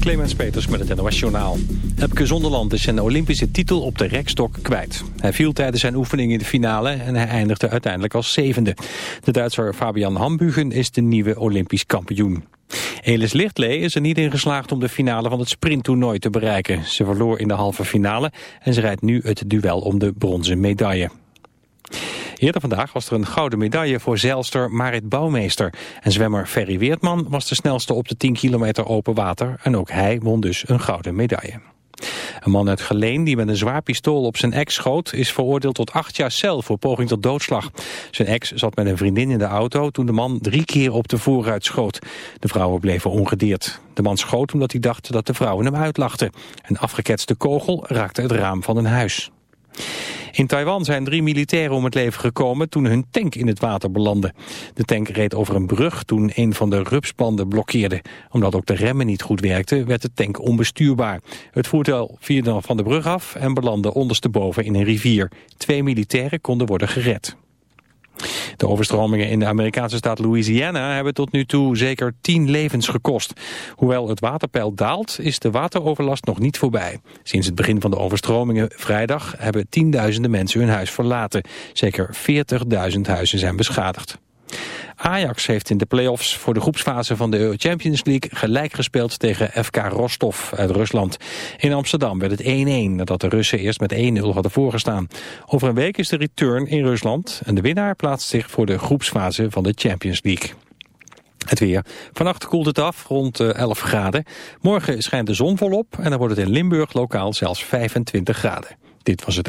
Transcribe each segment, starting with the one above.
Clemens Peters met het NOS Journaal. Epke Zonderland is zijn Olympische titel op de rekstok kwijt. Hij viel tijdens zijn oefening in de finale en hij eindigde uiteindelijk als zevende. De Duitser Fabian Hambugen is de nieuwe Olympisch kampioen. Elis Lichtlee is er niet in geslaagd om de finale van het sprinttoernooi te bereiken. Ze verloor in de halve finale en ze rijdt nu het duel om de bronzen medaille. Eerder vandaag was er een gouden medaille voor zeilster Marit Bouwmeester. En zwemmer Ferry Weertman was de snelste op de 10 kilometer open water. En ook hij won dus een gouden medaille. Een man uit Geleen die met een zwaar pistool op zijn ex schoot... is veroordeeld tot acht jaar cel voor poging tot doodslag. Zijn ex zat met een vriendin in de auto toen de man drie keer op de voorruit schoot. De vrouwen bleven ongedeerd. De man schoot omdat hij dacht dat de vrouwen hem uitlachten. Een afgeketste kogel raakte het raam van een huis. In Taiwan zijn drie militairen om het leven gekomen toen hun tank in het water belandde. De tank reed over een brug toen een van de rupsbanden blokkeerde. Omdat ook de remmen niet goed werkten, werd de tank onbestuurbaar. Het voertuig vierde van de brug af en belandde ondersteboven in een rivier. Twee militairen konden worden gered. De overstromingen in de Amerikaanse staat Louisiana hebben tot nu toe zeker tien levens gekost. Hoewel het waterpeil daalt, is de wateroverlast nog niet voorbij. Sinds het begin van de overstromingen vrijdag hebben tienduizenden mensen hun huis verlaten. Zeker 40.000 huizen zijn beschadigd. Ajax heeft in de play-offs voor de groepsfase van de Champions League gelijk gespeeld tegen FK Rostov uit Rusland. In Amsterdam werd het 1-1 nadat de Russen eerst met 1-0 hadden voorgestaan. Over een week is de return in Rusland en de winnaar plaatst zich voor de groepsfase van de Champions League. Het weer. Vannacht koelt het af rond 11 eh, graden. Morgen schijnt de zon volop en dan wordt het in Limburg lokaal zelfs 25 graden. Dit was het...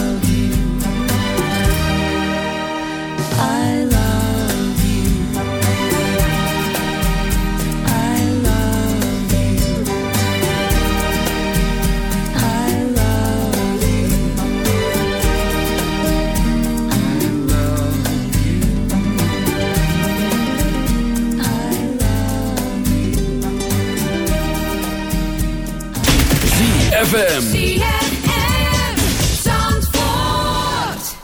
ZFM. Zandvoort.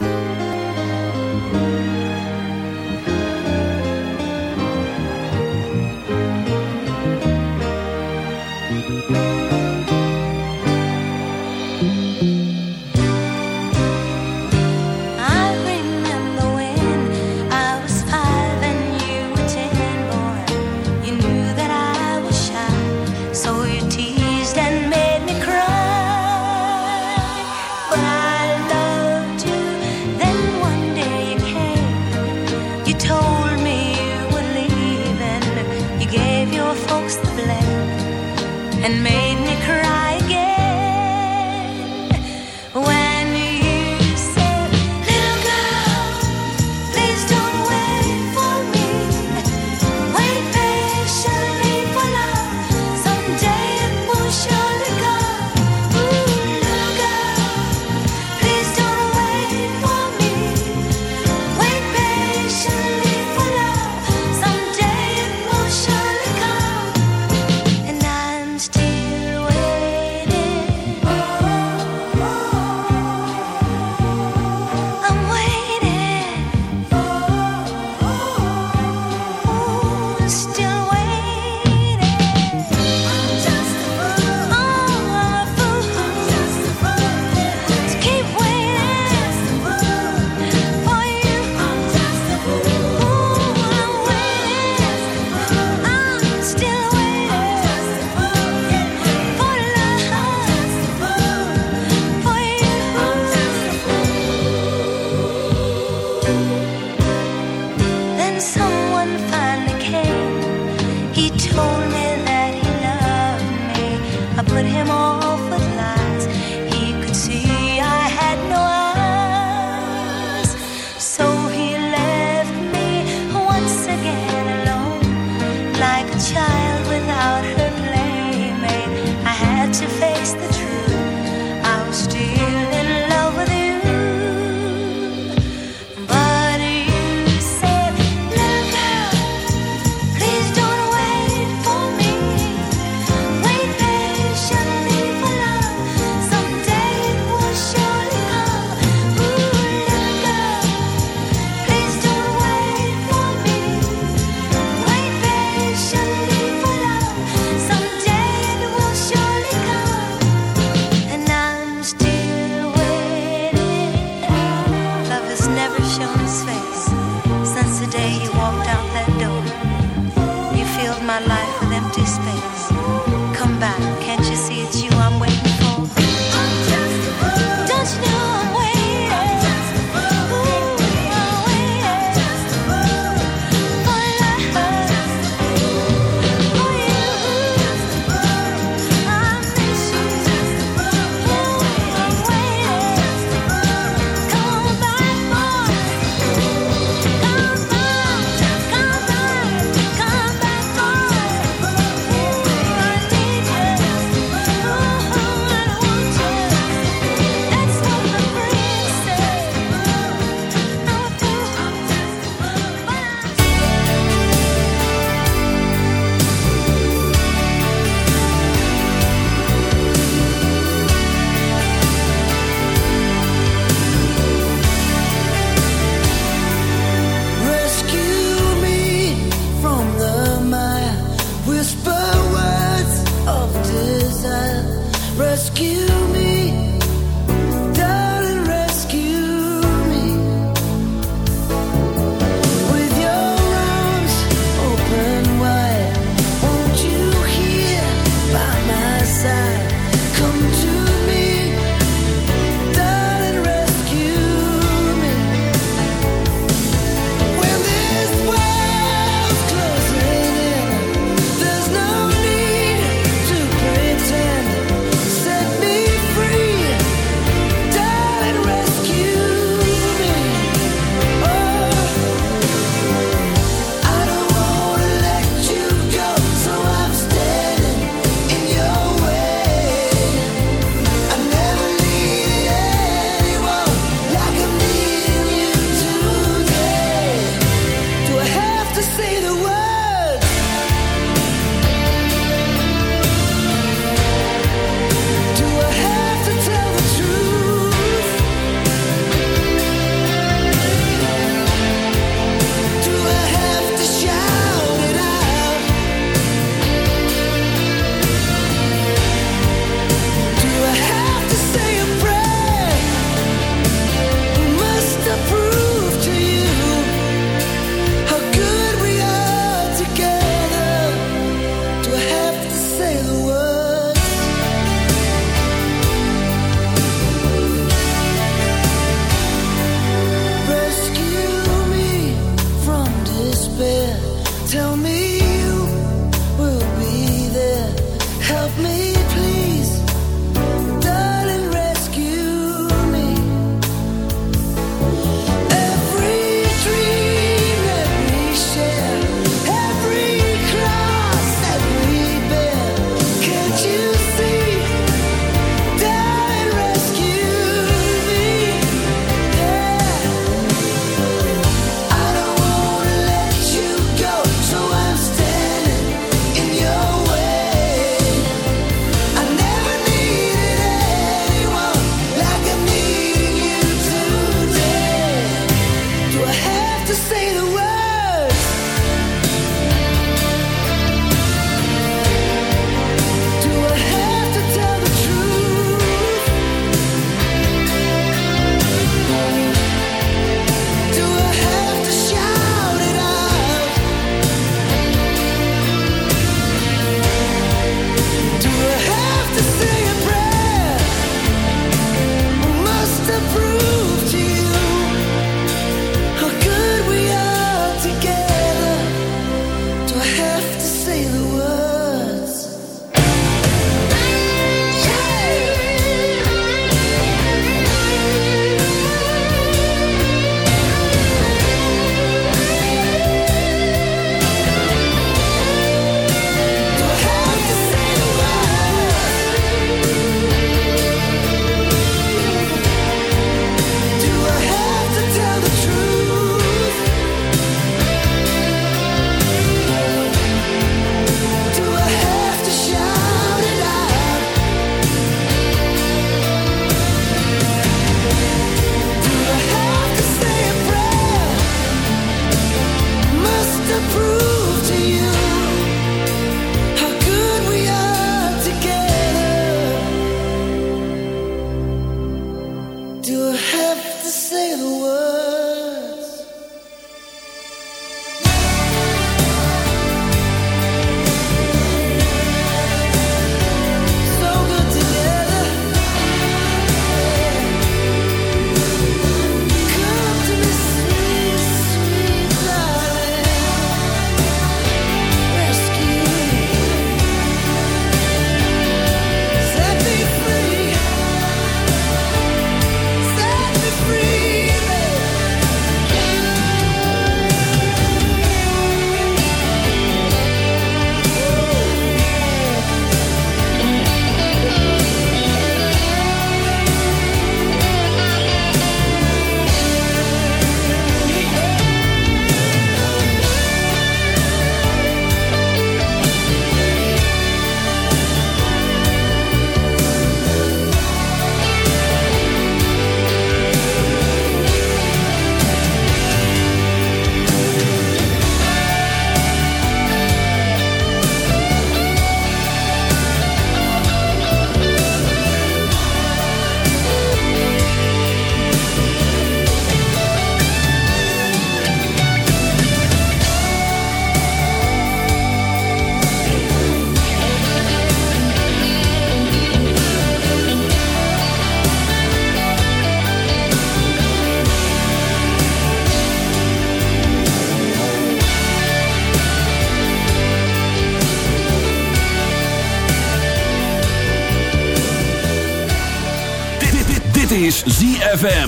rescue.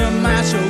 Between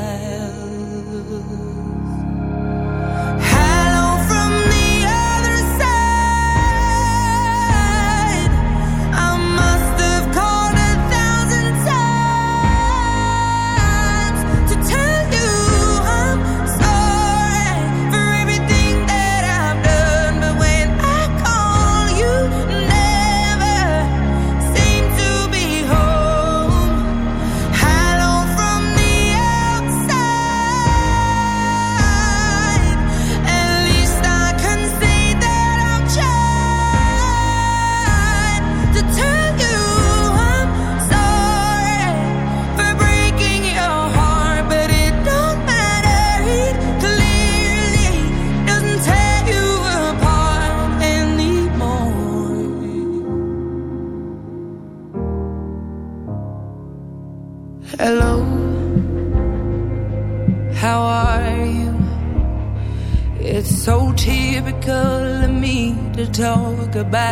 Talk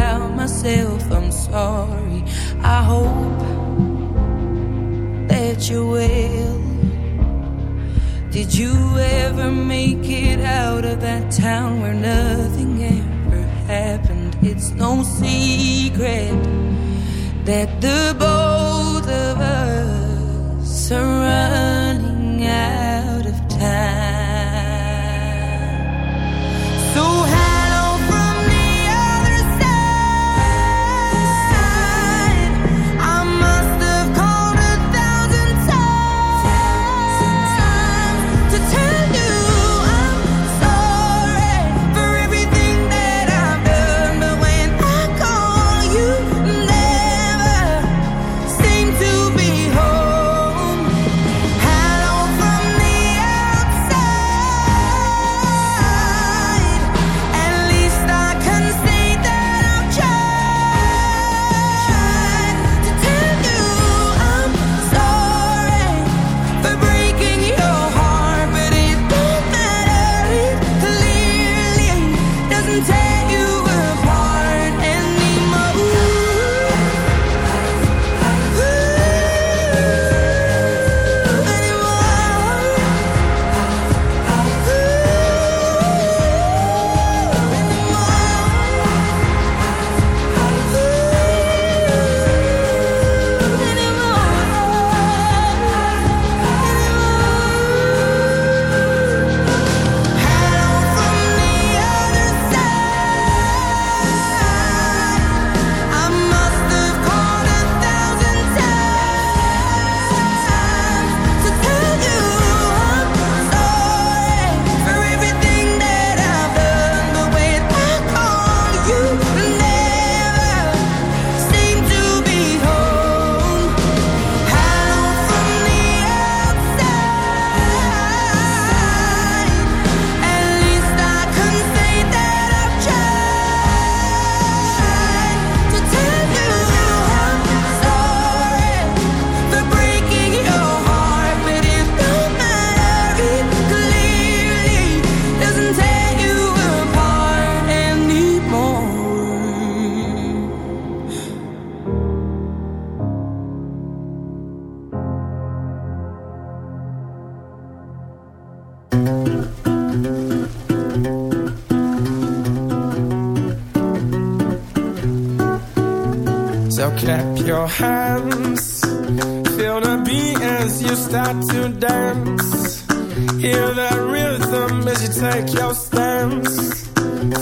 rhythm as you take your stance.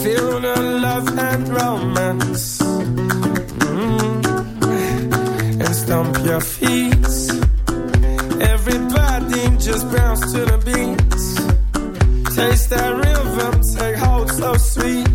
Feel the love and romance. Mm. And stomp your feet. Everybody just bounce to the beat. Taste that rhythm, take hold so sweet.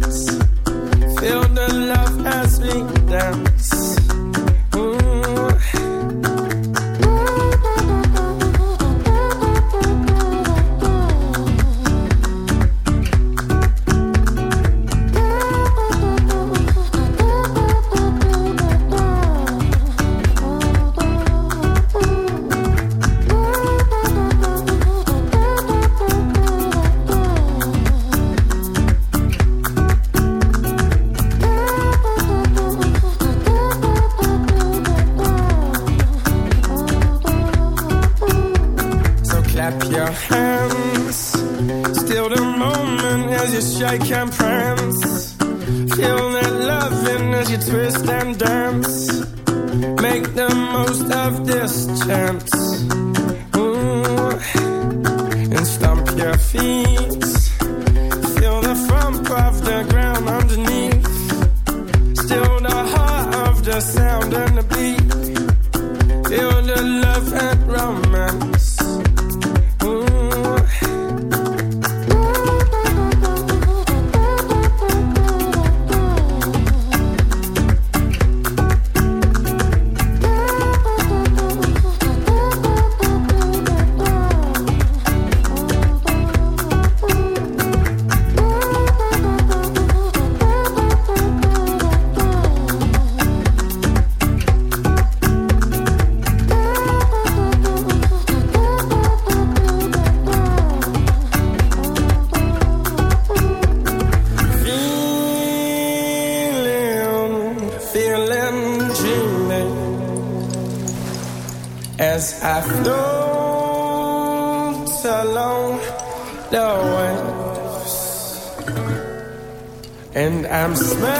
don't tell the waves And I'm smiling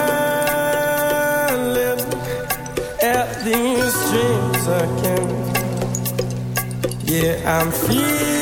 at these dreams again. Yeah, I'm feeling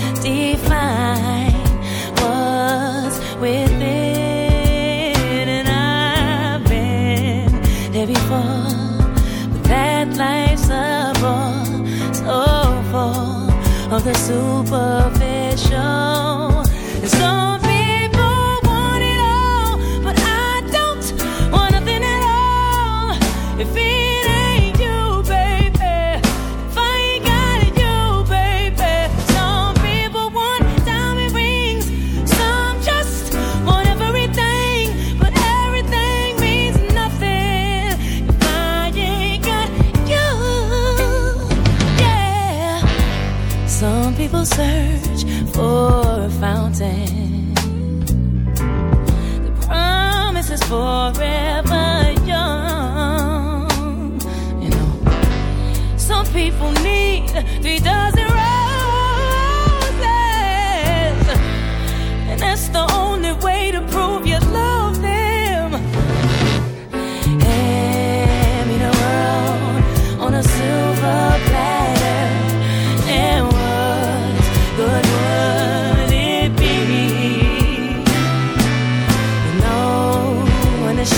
define what's within. And I've been there before, but that life's a the superficial. Oh.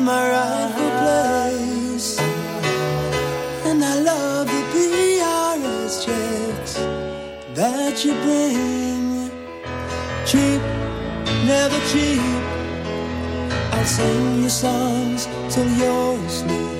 my rightful place. And I love the PRS checks that you bring. Cheap, never cheap. I'll sing you songs till you're asleep.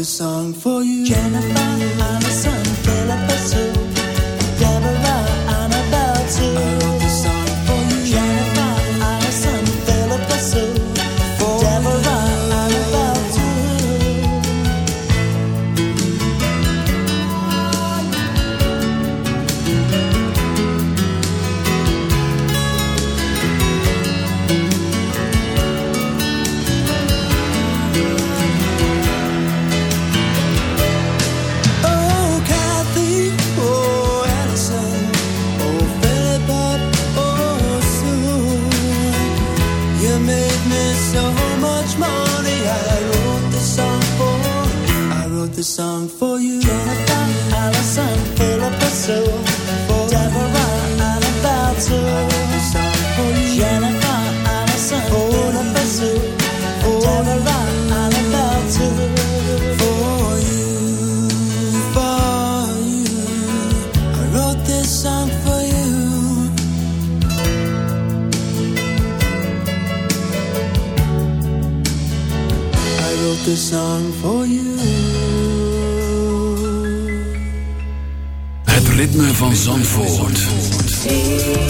the song for van Zandvoort.